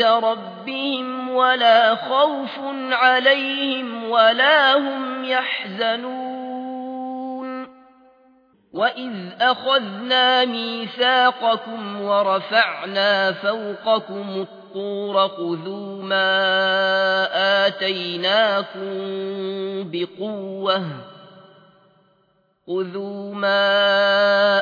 ربهم ولا خوف عليهم ولا هم يحزنون. وإذ أخذنا ميثاقكم ورفعنا فوقكم الطور خذوا ما آتيناكم بقوة خذوا ما